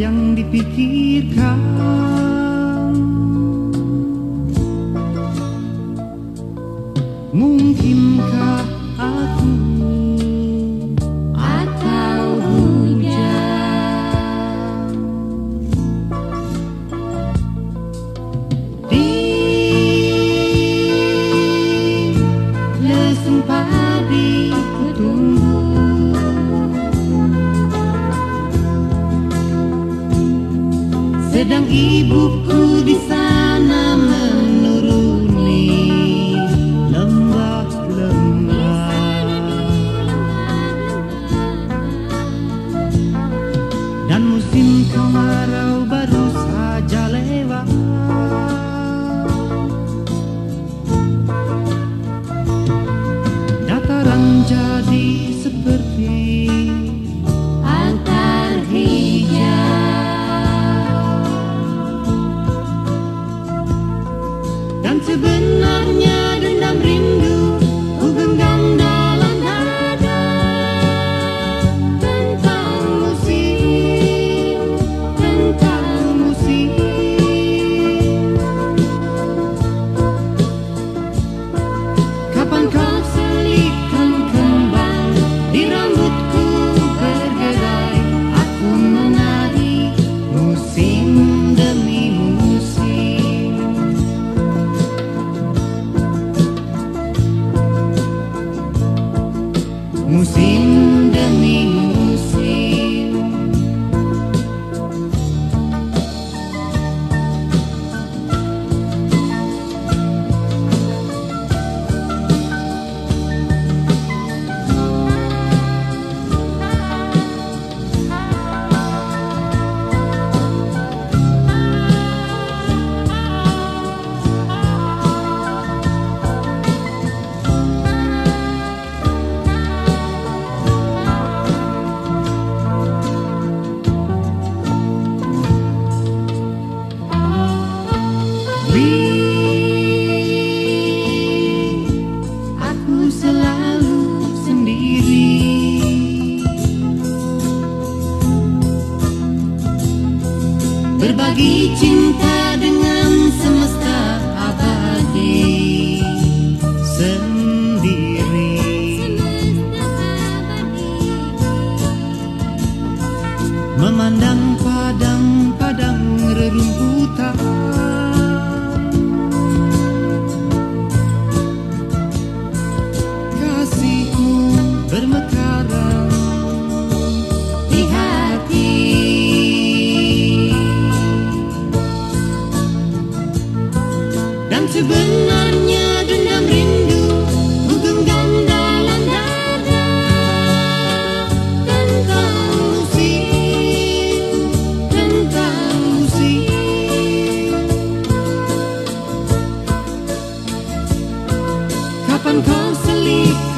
yang dipikirkan. Mungkinkah sedang ibuku di sana. In the musim Berbagi cinta dengan semesta abadi. Sendiri. Memandang padang-padang rerumputan Benarnya dendam rindu menggenggam dalam dada tentang musik, tentang musik. Kapan kau selip?